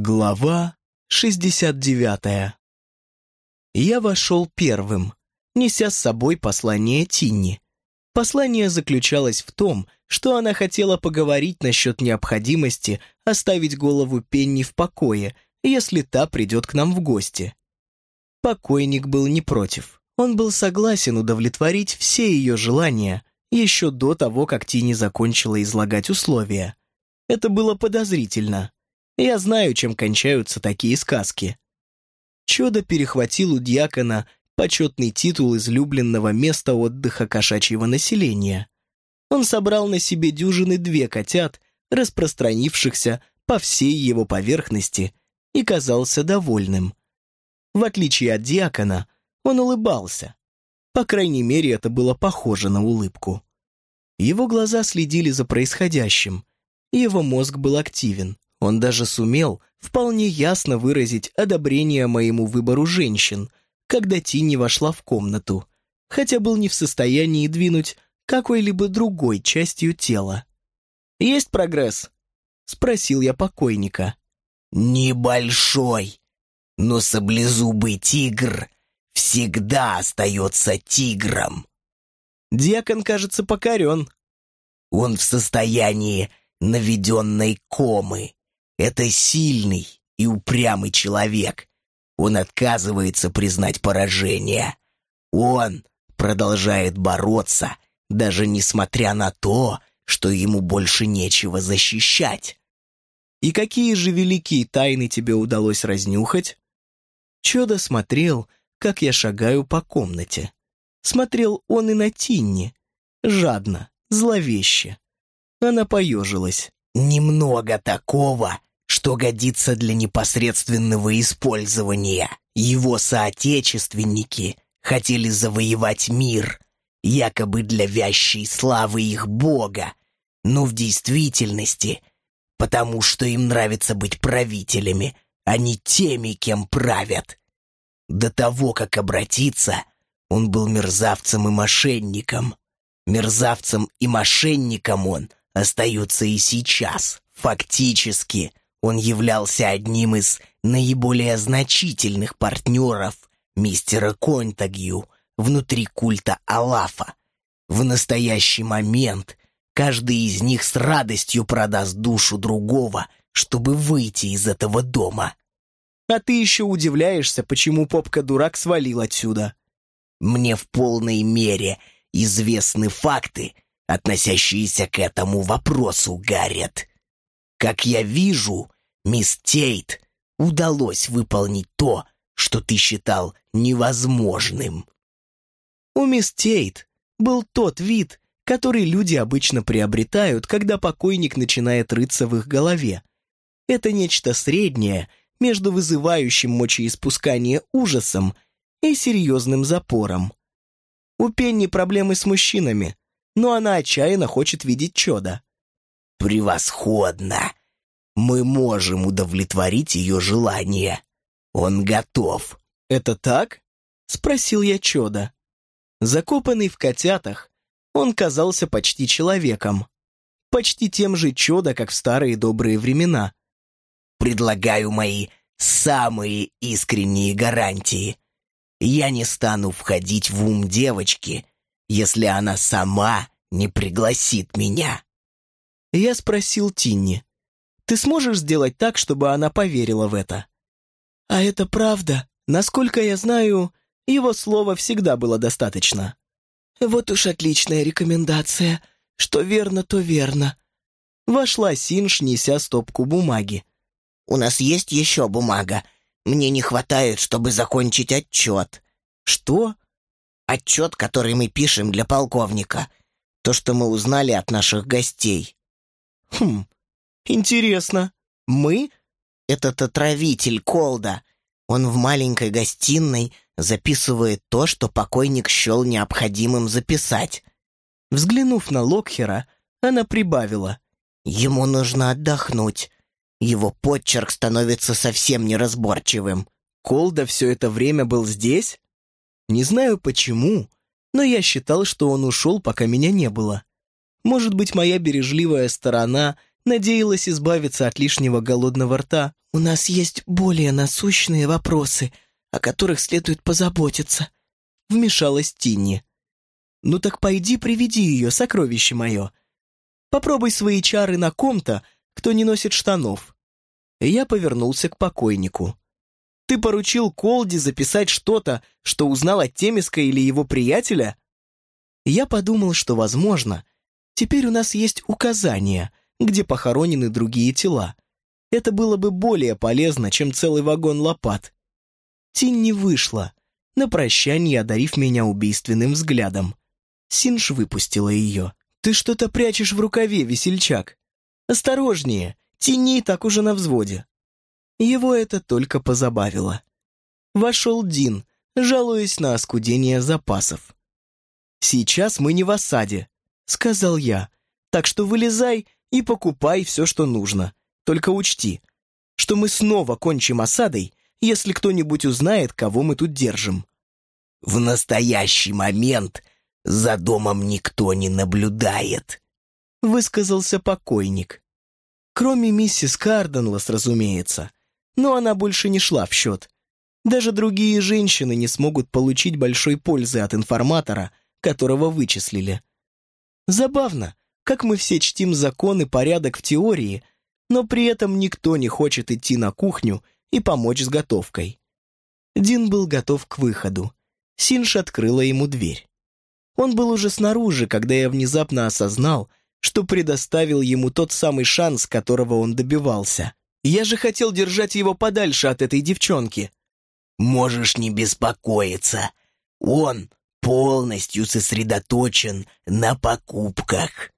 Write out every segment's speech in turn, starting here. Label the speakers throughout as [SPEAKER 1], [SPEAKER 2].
[SPEAKER 1] Глава 69 Я вошел первым, неся с собой послание Тинни. Послание заключалось в том, что она хотела поговорить насчет необходимости оставить голову Пенни в покое, если та придет к нам в гости. Покойник был не против. Он был согласен удовлетворить все ее желания еще до того, как Тинни закончила излагать условия. Это было подозрительно. Я знаю, чем кончаются такие сказки. Чудо перехватил у дьякона почетный титул излюбленного места отдыха кошачьего населения. Он собрал на себе дюжины две котят, распространившихся по всей его поверхности, и казался довольным. В отличие от диакона, он улыбался. По крайней мере, это было похоже на улыбку. Его глаза следили за происходящим, и его мозг был активен. Он даже сумел вполне ясно выразить одобрение моему выбору женщин, когда Тинни вошла в комнату, хотя был не в состоянии двинуть какой-либо другой частью тела. «Есть прогресс?» — спросил я покойника.
[SPEAKER 2] «Небольшой, но саблезубый тигр всегда остается тигром».
[SPEAKER 1] Диакон, кажется, покорен.
[SPEAKER 2] Он в состоянии наведенной комы. Это сильный и упрямый человек, он отказывается признать поражение. Он продолжает бороться, даже несмотря на то, что ему больше нечего защищать.
[SPEAKER 1] И какие же великие тайны тебе удалось разнюхать? Чудо смотрел, как я шагаю по комнате. Смотрел он и на Тинни. Жадно, зловеще. Она поежилась.
[SPEAKER 2] «Немного такого, что годится для непосредственного использования. Его соотечественники хотели завоевать мир, якобы для вящей славы их бога, но в действительности, потому что им нравится быть правителями, а не теми, кем правят. До того, как обратиться, он был мерзавцем и мошенником. Мерзавцем и мошенником он остается и сейчас, фактически – он являлся одним из наиболее значительных партнеров мистера Контагью внутри культа Алафа. В настоящий момент каждый из них с радостью продаст душу другого, чтобы выйти из этого дома.
[SPEAKER 1] А ты еще удивляешься, почему попка-дурак свалил отсюда.
[SPEAKER 2] Мне в полной мере известны факты, относящиеся к этому вопросу, Гаррет. Как я вижу, мисс Тейт удалось выполнить то, что ты считал невозможным.
[SPEAKER 1] У мисс Тейт был тот вид, который люди обычно приобретают, когда покойник начинает рыться в их голове. Это нечто среднее между вызывающим мочеиспускание ужасом и серьезным запором. У Пенни проблемы с мужчинами, но она отчаянно хочет видеть чудо.
[SPEAKER 2] «Превосходно! Мы можем удовлетворить ее желание. Он готов».
[SPEAKER 1] «Это так?» — спросил я чудо. Закопанный в котятах, он казался почти человеком. Почти тем же чудо, как в старые добрые времена.
[SPEAKER 2] «Предлагаю мои самые искренние гарантии. Я не стану входить в ум девочки, если она сама не пригласит меня».
[SPEAKER 1] Я спросил Тинни, «Ты сможешь сделать так, чтобы она поверила в это?» «А это правда. Насколько я знаю, его слова всегда было достаточно». «Вот уж отличная рекомендация. Что верно, то верно». Вошла Синж, неся стопку бумаги.
[SPEAKER 3] «У нас есть еще бумага. Мне не хватает, чтобы закончить отчет».
[SPEAKER 1] «Что?»
[SPEAKER 3] «Отчет, который мы пишем для полковника. То, что мы узнали от наших гостей».
[SPEAKER 1] «Хм, интересно. Мы?»
[SPEAKER 3] «Этот отравитель Колда. Он в маленькой гостиной записывает то, что покойник счел необходимым записать».
[SPEAKER 1] Взглянув на Локхера, она прибавила.
[SPEAKER 3] «Ему нужно отдохнуть. Его подчерк становится совсем неразборчивым».
[SPEAKER 1] Колда все это время был здесь? Не знаю почему, но я считал, что он ушел, пока меня не было. Может быть, моя бережливая сторона надеялась избавиться от лишнего голодного рта, «У нас есть более насущные вопросы, о которых следует позаботиться», — вмешалась Тинни. «Ну так пойди приведи ее, сокровище мое. Попробуй свои чары на ком-то, кто не носит штанов». Я повернулся к покойнику. «Ты поручил Колди записать что-то, что узнал от Темиска или его приятеля?» Я подумал, что, возможно, теперь у нас есть указания, где похоронены другие тела. Это было бы более полезно, чем целый вагон лопат. Тинь не вышла, на прощание одарив меня убийственным взглядом. Синж выпустила ее. «Ты что-то прячешь в рукаве, весельчак. Осторожнее, Тинни так уже на взводе». Его это только позабавило. Вошел Дин, жалуясь на оскудение запасов. «Сейчас мы не в осаде», — сказал я, «так что вылезай и покупай все, что нужно. Только учти, что мы снова кончим осадой, если кто-нибудь узнает, кого мы тут держим».
[SPEAKER 2] «В настоящий момент за домом никто не наблюдает», —
[SPEAKER 1] высказался покойник. Кроме миссис Карденлас, разумеется. Но она больше не шла в счет. Даже другие женщины не смогут получить большой пользы от информатора, которого вычислили. Забавно, как мы все чтим закон и порядок в теории, но при этом никто не хочет идти на кухню и помочь с готовкой. Дин был готов к выходу. Синж открыла ему дверь. Он был уже снаружи, когда я внезапно осознал, что предоставил ему тот самый шанс, которого он добивался. Я же хотел держать его подальше от этой девчонки.
[SPEAKER 2] «Можешь не беспокоиться. Он полностью сосредоточен на покупках».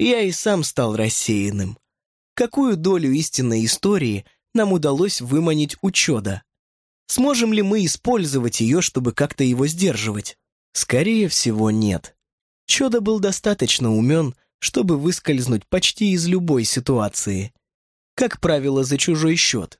[SPEAKER 1] Я и сам стал рассеянным. Какую долю истинной истории нам удалось выманить у чуда? Сможем ли мы использовать ее, чтобы как-то его сдерживать? Скорее всего, нет. Чудо был достаточно умен, чтобы выскользнуть почти из любой ситуации. Как правило, за чужой счет.